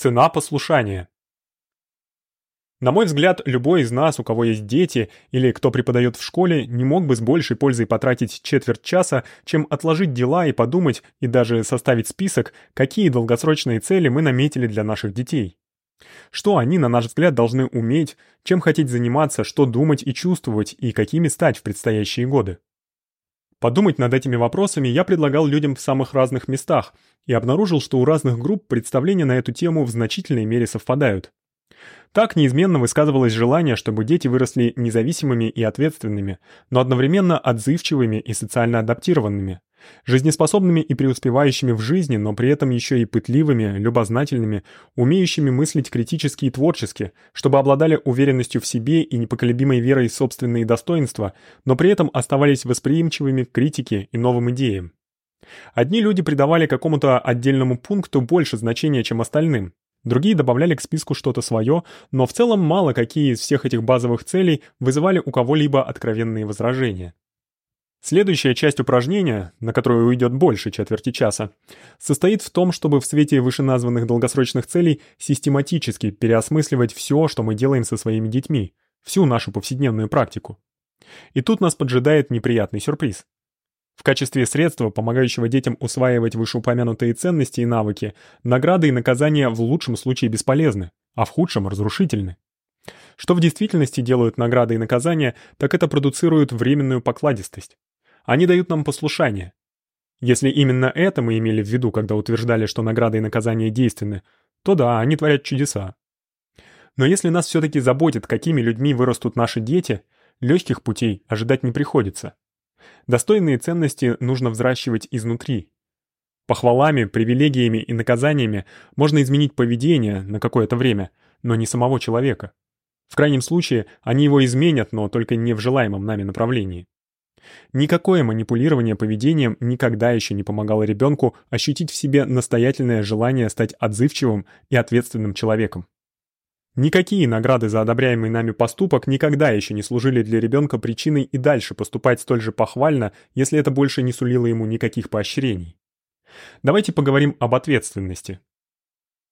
Цена послушания. На мой взгляд, любой из нас, у кого есть дети или кто преподает в школе, не мог бы с большей пользой потратить четверть часа, чем отложить дела и подумать и даже составить список, какие долгосрочные цели мы наметили для наших детей. Что они, на наш взгляд, должны уметь, чем хотеть заниматься, что думать и чувствовать и какими стать в предстоящие годы. Подумать над этими вопросами я предлагал людям в самых разных местах и обнаружил, что у разных групп представления на эту тему в значительной мере совпадают. Так неизменно высказывалось желание, чтобы дети выросли независимыми и ответственными, но одновременно отзывчивыми и социально адаптированными, жизнеспособными и преуспевающими в жизни, но при этом еще и пытливыми, любознательными, умеющими мыслить критически и творчески, чтобы обладали уверенностью в себе и непоколебимой верой в собственные достоинства, но при этом оставались восприимчивыми к критике и новым идеям. Одни люди придавали какому-то отдельному пункту больше значения, чем остальным, Другие добавляли к списку что-то свое, но в целом мало какие из всех этих базовых целей вызывали у кого-либо откровенные возражения. Следующая часть упражнения, на которую уйдет больше четверти часа, состоит в том, чтобы в свете вышеназванных долгосрочных целей систематически переосмысливать все, что мы делаем со своими детьми, всю нашу повседневную практику. И тут нас поджидает неприятный сюрприз. В качестве средства, помогающего детям усваивать вышеупомянутые ценности и навыки, награды и наказания в лучшем случае бесполезны, а в худшем разрушительны. Что в действительности делают награды и наказания, так это продуцируют временную покладистость. Они дают нам послушание. Если именно это мы имели в виду, когда утверждали, что награды и наказания действенны, то да, они творят чудеса. Но если нас все таки заботит, какими людьми вырастут наши дети, легких путей ожидать не приходится. Достойные ценности нужно взращивать изнутри. Похвалами, привилегиями и наказаниями можно изменить поведение на какое-то время, но не самого человека. В крайнем случае, они его изменят, но только не в желаемом нами направлении. Никакое манипулирование поведением никогда еще не помогало ребенку ощутить в себе настоятельное желание стать отзывчивым и ответственным человеком. Никакие награды за одобряемый нами поступок никогда еще не служили для ребенка причиной и дальше поступать столь же похвально, если это больше не сулило ему никаких поощрений. Давайте поговорим об ответственности.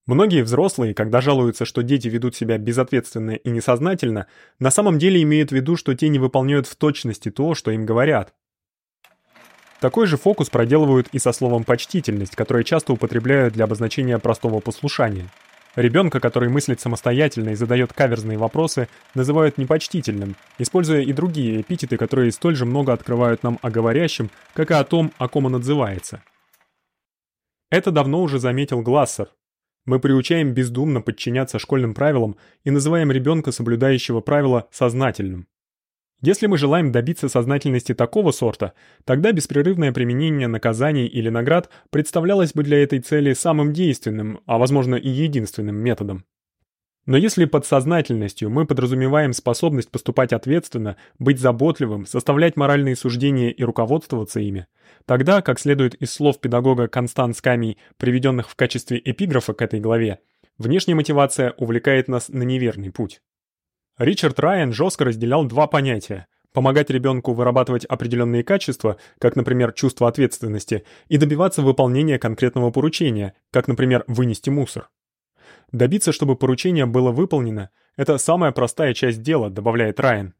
Многие взрослые, когда жалуются, что дети ведут себя безответственно и несознательно, на самом деле имеют в виду, что те не выполняют в точности то, что им говорят. Такой же фокус проделывают и со словом почтительность, которое часто употребляют для обозначения простого послушания. Ребенка, который мыслит самостоятельно и задает каверзные вопросы, называют непочтительным, используя и другие эпитеты, которые столь же много открывают нам о говорящем, как и о том, о ком он отзывается. Это давно уже заметил Глассер. Мы приучаем бездумно подчиняться школьным правилам и называем ребенка, соблюдающего правила, сознательным. Если мы желаем добиться сознательности такого сорта, тогда беспрерывное применение наказаний или наград представлялось бы для этой цели самым действенным, а возможно и единственным методом. Но если под сознательностью мы подразумеваем способность поступать ответственно, быть заботливым, составлять моральные суждения и руководствоваться ими, тогда, как следует из слов педагога Констанс Камий, приведенных в качестве эпиграфа к этой главе, внешняя мотивация увлекает нас на неверный путь. Ричард Райан жестко разделял два понятия: помогать ребенку вырабатывать определенные качества, как, например, чувство ответственности, и добиваться выполнения конкретного поручения, как, например, вынести мусор. Добиться, чтобы поручение было выполнено это самая простая часть дела, добавляет Райан.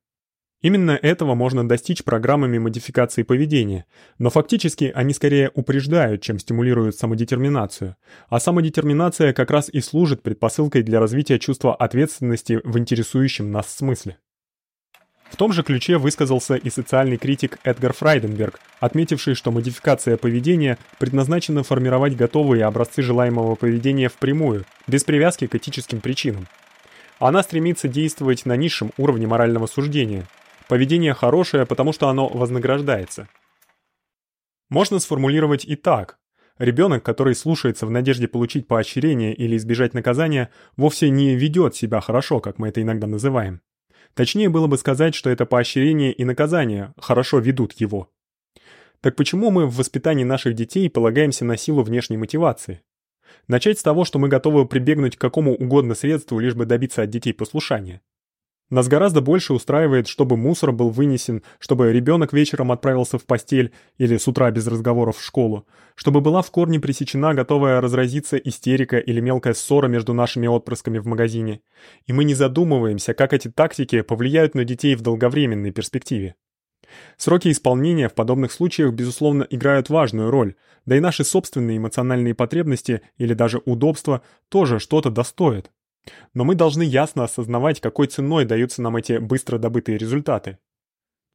Именно этого можно достичь программами модификации поведения, но фактически они скорее упреждают, чем стимулируют самодетерминацию. А самодетерминация как раз и служит предпосылкой для развития чувства ответственности в интересующем нас смысле. В том же ключе высказался и социальный критик Эдгар Фрайденберг, отметивший, что модификация поведения предназначена формировать готовые образцы желаемого поведения впрямую, без привязки к этическим причинам. Она стремится действовать на низшем уровне морального суждения, Поведение хорошее, потому что оно вознаграждается. Можно сформулировать и так: ребенок, который слушается в надежде получить поощрение или избежать наказания, вовсе не ведет себя хорошо, как мы это иногда называем. Точнее было бы сказать, что это поощрение и наказание хорошо ведут его. Так почему мы в воспитании наших детей полагаемся на силу внешней мотивации? Начать с того, что мы готовы прибегнуть к какому угодно средству, лишь бы добиться от детей послушания. Нас гораздо больше устраивает, чтобы мусор был вынесен, чтобы ребенок вечером отправился в постель или с утра без разговоров в школу, чтобы была в корне пресечена готовая разразиться истерика или мелкая ссора между нашими отпрысками в магазине. И мы не задумываемся, как эти тактики повлияют на детей в долговременной перспективе. Сроки исполнения в подобных случаях, безусловно, играют важную роль, да и наши собственные эмоциональные потребности или даже удобства тоже что-то достоят. Но мы должны ясно осознавать, какой ценой даются нам эти быстро добытые результаты.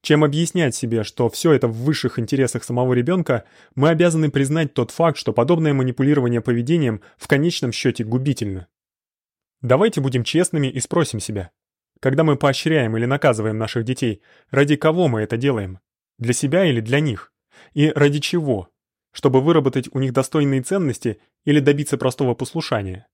Чем объяснять себе, что все это в высших интересах самого ребенка, мы обязаны признать тот факт, что подобное манипулирование поведением в конечном счете губительно. Давайте будем честными и спросим себя. Когда мы поощряем или наказываем наших детей, ради кого мы это делаем? Для себя или для них? И ради чего? Чтобы выработать у них достойные ценности или добиться простого послушания?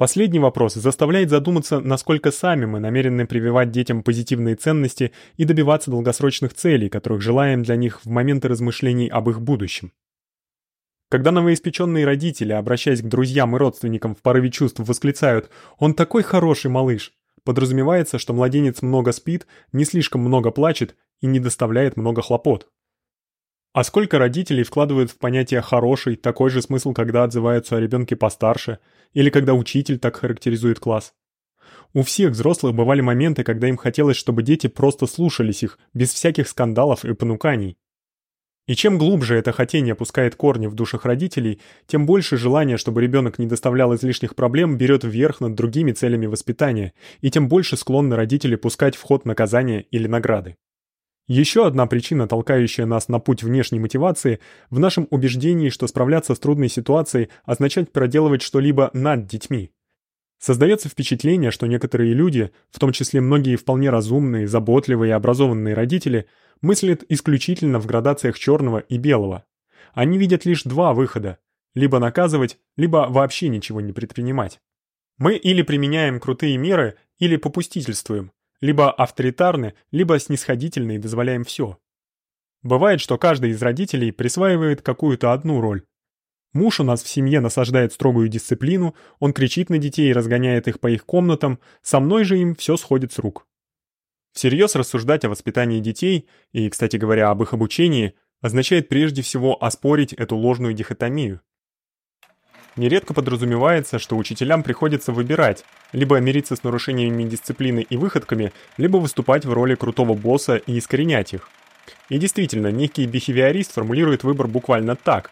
Последний вопрос заставляет задуматься, насколько сами мы намерены прививать детям позитивные ценности и добиваться долгосрочных целей, которых желаем для них в моменты размышлений об их будущем. Когда новоиспеченные родители, обращаясь к друзьям и родственникам в порыве чувств, восклицают «Он такой хороший малыш!», подразумевается, что младенец много спит, не слишком много плачет и не доставляет много хлопот. А сколько родителей вкладывают в понятие «хороший» такой же смысл, когда отзываются о ребенке постарше, или когда учитель так характеризует класс? У всех взрослых бывали моменты, когда им хотелось, чтобы дети просто слушались их, без всяких скандалов и понуканий. И чем глубже это хотение пускает корни в душах родителей, тем больше желание, чтобы ребенок не доставлял излишних проблем, берет вверх над другими целями воспитания, и тем больше склонны родители пускать в ход наказания или награды. Еще одна причина, толкающая нас на путь внешней мотивации, в нашем убеждении, что справляться с трудной ситуацией означает проделывать что-либо над детьми. Создается впечатление, что некоторые люди, в том числе многие вполне разумные, заботливые и образованные родители, мыслят исключительно в градациях черного и белого. Они видят лишь два выхода: либо наказывать, либо вообще ничего не предпринимать. Мы или применяем крутые меры, или попустительствуем, либо авторитарны, либо снисходительны и дозволяем все. Бывает, что каждый из родителей присваивает какую-то одну роль. Муж у нас в семье насаждает строгую дисциплину, он кричит на детей и разгоняет их по их комнатам, со мной же им все сходит с рук. Всерьез рассуждать о воспитании детей и, кстати говоря, об их обучении означает прежде всего оспорить эту ложную дихотомию. Нередко подразумевается, что учителям приходится выбирать: либо мириться с нарушениями дисциплины и выходками, либо выступать в роли крутого босса и искоренять их. И действительно, некий бихевиорист формулирует выбор буквально так: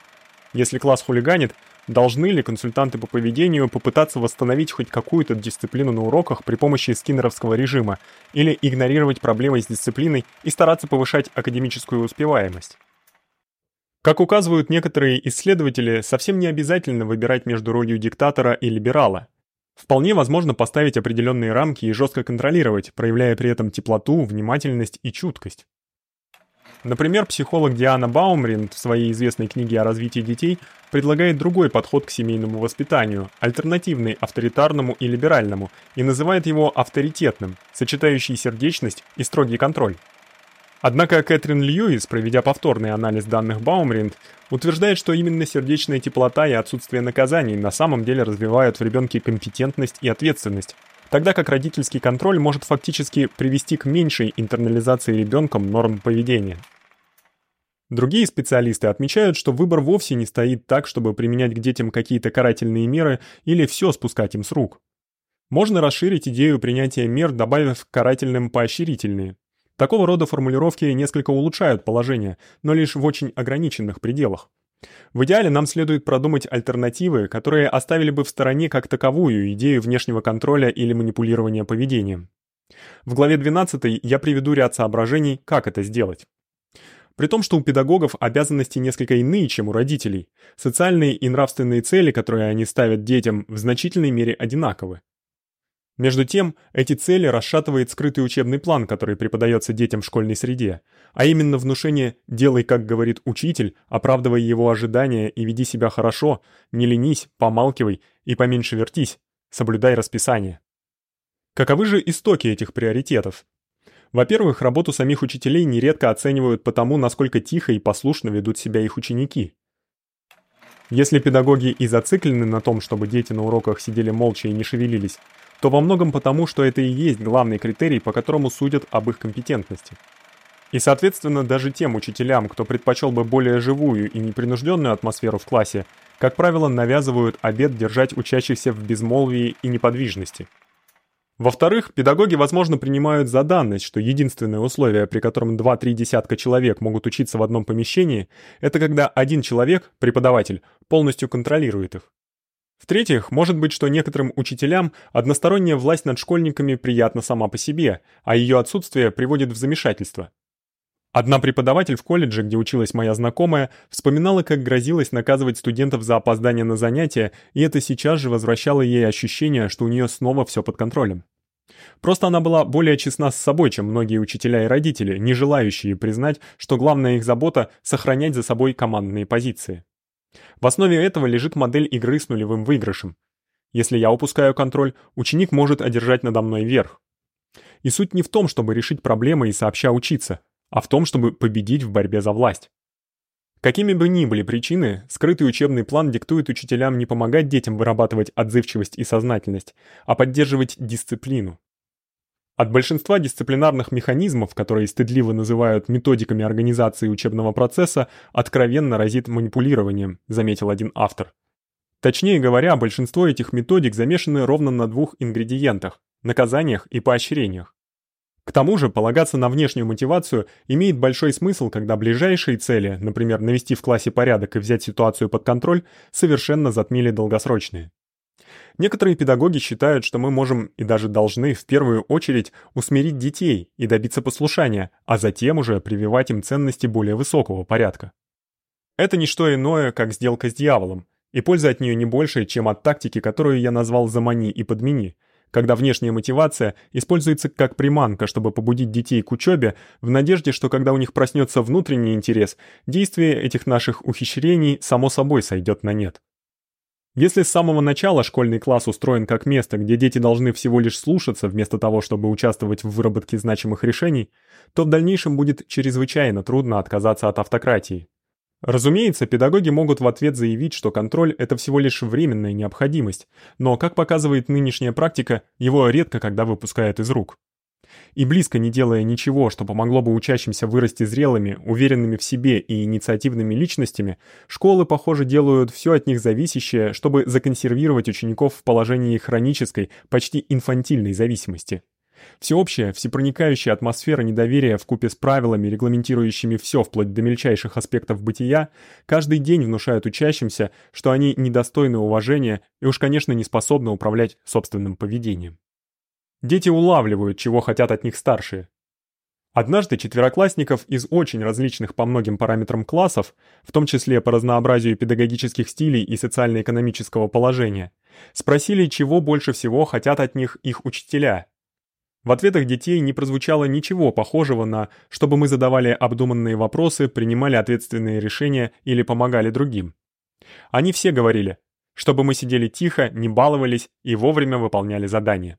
если класс хулиганит, должны ли консультанты по поведению попытаться восстановить хоть какую-то дисциплину на уроках при помощи скиннеровского режима или игнорировать проблемы с дисциплиной и стараться повышать академическую успеваемость? Как указывают некоторые исследователи, совсем не обязательно выбирать между ролью диктатора и либерала. Вполне возможно поставить определенные рамки и жестко контролировать, проявляя при этом теплоту, внимательность и чуткость. Например, психолог Диана Баумринд в своей известной книге о развитии детей предлагает другой подход к семейному воспитанию, альтернативный авторитарному и либеральному, и называет его авторитетным, сочетающий сердечность и строгий контроль. Однако Кэтрин Льюис, проведя повторный анализ данных Баумринд, утверждает, что именно сердечная теплота и отсутствие наказаний на самом деле развивают в ребенке компетентность и ответственность, тогда как родительский контроль может фактически привести к меньшей интернализации ребенком норм поведения. Другие специалисты отмечают, что выбор вовсе не стоит так, чтобы применять к детям какие-то карательные меры или все спускать им с рук. Можно расширить идею принятия мер, добавив к карательным поощрительные. Такого рода формулировки несколько улучшают положение, но лишь в очень ограниченных пределах. В идеале нам следует продумать альтернативы, которые оставили бы в стороне как таковую идею внешнего контроля или манипулирования поведением. В главе 12 я приведу ряд соображений, как это сделать. При том, что у педагогов обязанности несколько иные, чем у родителей, социальные и нравственные цели, которые они ставят детям, в значительной мере одинаковы. Между тем, эти цели расшатывает скрытый учебный план, который преподается детям в школьной среде, а именно внушение «делай, как говорит учитель», оправдывая его ожидания и веди себя хорошо, не ленись, помалкивай и поменьше вертись, соблюдай расписание. Каковы же истоки этих приоритетов? Во-первых, работу самих учителей нередко оценивают по тому, насколько тихо и послушно ведут себя их ученики. Если педагоги и зациклены на том, чтобы дети на уроках сидели молча и не шевелились, то во многом потому, что это и есть главный критерий, по которому судят об их компетентности. И, соответственно, даже тем учителям, кто предпочел бы более живую и непринужденную атмосферу в классе, как правило, навязывают обет держать учащихся в безмолвии и неподвижности. Во-вторых, педагоги, возможно, принимают за данность, что единственное условие, при котором 2-3 десятка человек могут учиться в одном помещении, это когда один человек, преподаватель, полностью контролирует их. В-третьих, может быть, что некоторым учителям односторонняя власть над школьниками приятна сама по себе, а её отсутствие приводит в замешательство. Одна преподаватель в колледже, где училась моя знакомая, вспоминала, как грозилась наказывать студентов за опоздание на занятия, и это сейчас же возвращало ей ощущение, что у неё снова всё под контролем. Просто она была более честна с собой, чем многие учителя и родители, не желающие признать, что главная их забота сохранять за собой командные позиции. В основе этого лежит модель игры с нулевым выигрышем. Если я упускаю контроль, ученик может одержать надо мной верх. И суть не в том, чтобы решить проблемы и сообща учиться, а в том, чтобы победить в борьбе за власть. Какими бы ни были причины, скрытый учебный план диктует учителям не помогать детям вырабатывать отзывчивость и сознательность, а поддерживать дисциплину. От большинства дисциплинарных механизмов, которые стыдливо называют методиками организации учебного процесса, откровенно разит манипулированием, заметил один автор. Точнее говоря, большинство этих методик замешаны ровно на двух ингредиентах наказаниях и поощрениях. К тому же, полагаться на внешнюю мотивацию имеет большой смысл, когда ближайшие цели, например, навести в классе порядок и взять ситуацию под контроль, совершенно затмили долгосрочные. Некоторые педагоги считают, что мы можем и даже должны в первую очередь усмирить детей и добиться послушания, а затем уже прививать им ценности более высокого порядка. Это не что иное, как сделка с дьяволом, и польза от неё не больше, чем от тактики, которую я назвал замани и подмени – когда внешняя мотивация используется как приманка, чтобы побудить детей к учёбе, в надежде, что когда у них проснётся внутренний интерес, действие этих наших ухищрений само собой сойдёт на нет. Если с самого начала школьный класс устроен как место, где дети должны всего лишь слушаться вместо того, чтобы участвовать в выработке значимых решений, то в дальнейшем будет чрезвычайно трудно отказаться от автократии. Разумеется, педагоги могут в ответ заявить, что контроль это всего лишь временная необходимость, но, как показывает нынешняя практика, его редко когда выпускают из рук. И близко не делая ничего, что помогло бы учащимся вырасти зрелыми, уверенными в себе и инициативными личностями, школы, похоже, делают всё от них зависящее, чтобы законсервировать учеников в положении хронической, почти инфантильной зависимости. Всеобщая, всепроникающая атмосфера недоверия вкупе с правилами, регламентирующими всё вплоть до мельчайших аспектов бытия, каждый день внушает учащимся, что они недостойны уважения и уж, конечно, не способны управлять собственным поведением. Дети улавливают, чего хотят от них старшие. Однажды четвероклассников из очень различных по многим параметрам классов, в том числе по разнообразию педагогических стилей и социально-экономического положения, спросили, чего больше всего хотят от них их учителя – в ответах детей не прозвучало ничего похожего на чтобы мы задавали обдуманные вопросы, принимали ответственные решения или помогали другим. Они все говорили, чтобы мы сидели тихо, не баловались и вовремя выполняли задания.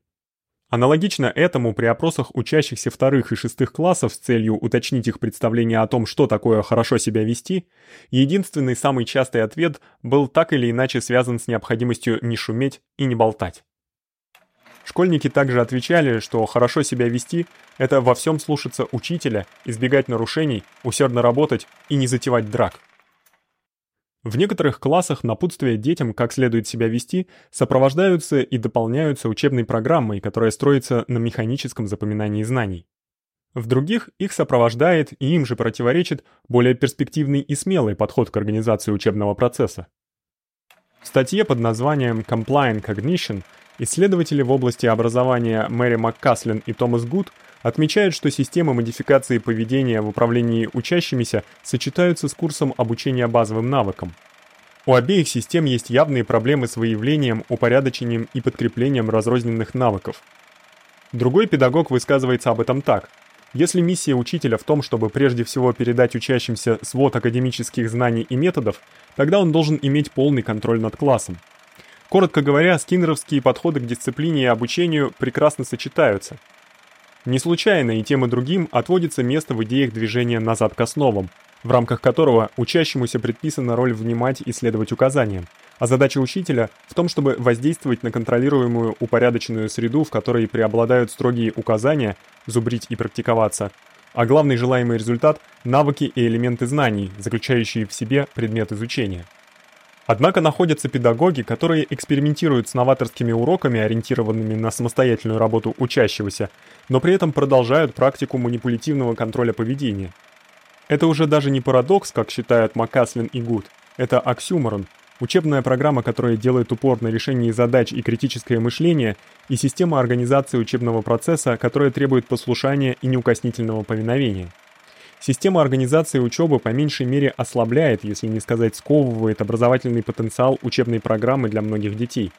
Аналогично этому при опросах учащихся вторых и шестых классов с целью уточнить их представление о том, что такое хорошо себя вести, единственный самый частый ответ был так или иначе связан с необходимостью не шуметь и не болтать. Школьники также отвечали, что хорошо себя вести это во всем слушаться учителя, избегать нарушений, усердно работать и не затевать драк. В некоторых классах напутствия детям, как следует себя вести, сопровождаются и дополняются учебной программой, которая строится на механическом запоминании знаний. В других их сопровождает и им же противоречит более перспективный и смелый подход к организации учебного процесса. В статье под названием Compliant Cognition Исследователи в области образования Мэри МакКаслин и Томас Гуд отмечают, что системы модификации поведения в управлении учащимися сочетаются с курсом обучения базовым навыкам. У обеих систем есть явные проблемы с выявлением, упорядочением и подкреплением разрозненных навыков. Другой педагог высказывается об этом так: если миссия учителя в том, чтобы прежде всего передать учащимся свод академических знаний и методов, тогда он должен иметь полный контроль над классом. Коротко говоря, скиннеровские подходы к дисциплине и обучению прекрасно сочетаются. Не случайно и тем и другим отводится место в идеях движения назад к основам, в рамках которого учащемуся предписана роль внимать и следовать указаниям, а задача учителя в том, чтобы воздействовать на контролируемую упорядоченную среду, в которой преобладают строгие указания зубрить и практиковаться, а главный желаемый результат навыки и элементы знаний, заключающие в себе предмет изучения. Однако находятся педагоги, которые экспериментируют с новаторскими уроками, ориентированными на самостоятельную работу учащегося, но при этом продолжают практику манипулятивного контроля поведения. Это уже даже не парадокс, как считают Макаслин и Гуд. Это оксюморон, учебная программа, которая делает упор на решении задач и критическое мышление, и система организации учебного процесса, которая требует послушания и неукоснительного повиновения. Система организации учебы по меньшей мере ослабляет, если не сказать сковывает образовательный потенциал учебной программы для многих детей.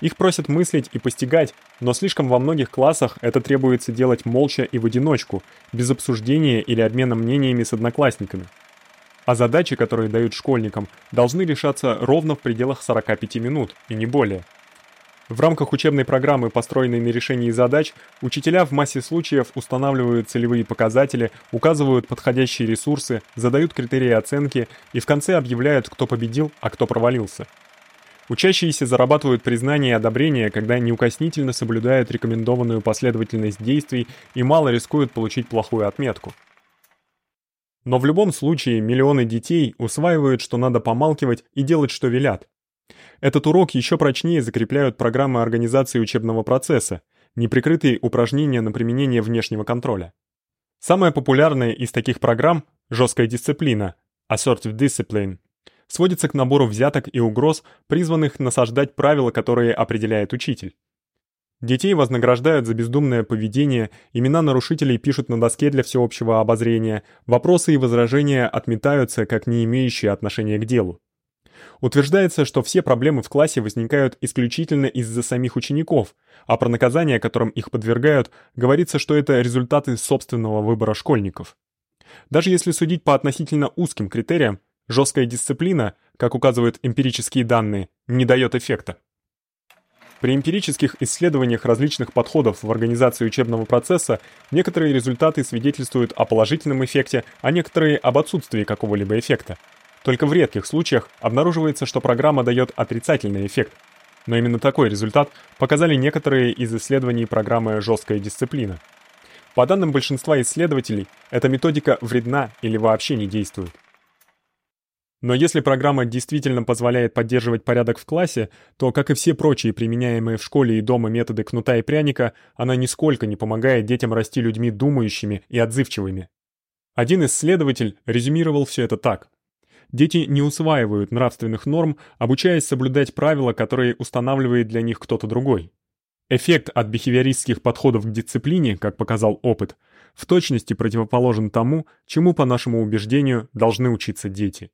Их просят мыслить и постигать, но слишком во многих классах это требуется делать молча и в одиночку, без обсуждения или обмена мнениями с одноклассниками. А задачи, которые дают школьникам, должны решаться ровно в пределах 45 минут и не более. В рамках учебной программы, построенной на решении задач, учителя в массе случаев устанавливают целевые показатели, указывают подходящие ресурсы, задают критерии оценки и в конце объявляют, кто победил, а кто провалился. Учащиеся зарабатывают признание и одобрение, когда неукоснительно соблюдают рекомендованную последовательность действий и мало рискуют получить плохую отметку. Но в любом случае миллионы детей усваивают, что надо помалкивать и делать, что велят. Этот урок еще прочнее закрепляют программы организации учебного процесса, неприкрытые упражнения на применение внешнего контроля. Самая популярная из таких программ жесткая дисциплина assertive discipline сводится к набору взяток и угроз, призванных насаждать правила, которые определяет учитель. Детей вознаграждают за бездумное поведение, имена нарушителей пишут на доске для всеобщего обозрения, вопросы и возражения отметаются как не имеющие отношения к делу. Утверждается, что все проблемы в классе возникают исключительно из-за самих учеников, а про наказание, которым их подвергают, говорится, что это результаты собственного выбора школьников. Даже если судить по относительно узким критериям, жесткая дисциплина, как указывают эмпирические данные, не дает эффекта. При эмпирических исследованиях различных подходов в организации учебного процесса некоторые результаты свидетельствуют о положительном эффекте, а некоторые об отсутствии какого-либо эффекта. Только в редких случаях обнаруживается, что программа даёт отрицательный эффект. Но именно такой результат показали некоторые из исследований программы «Жесткая дисциплина». По данным большинства исследователей, эта методика вредна или вообще не действует. Но если программа действительно позволяет поддерживать порядок в классе, то, как и все прочие применяемые в школе и дома методы кнута и пряника, она нисколько не помогает детям расти людьми думающими и отзывчивыми. Один исследователь резюмировал все это так: Дети не усваивают нравственных норм, обучаясь соблюдать правила, которые устанавливает для них кто-то другой. Эффект от бихевиористских подходов к дисциплине, как показал опыт, в точности противоположен тому, чему по нашему убеждению должны учиться дети.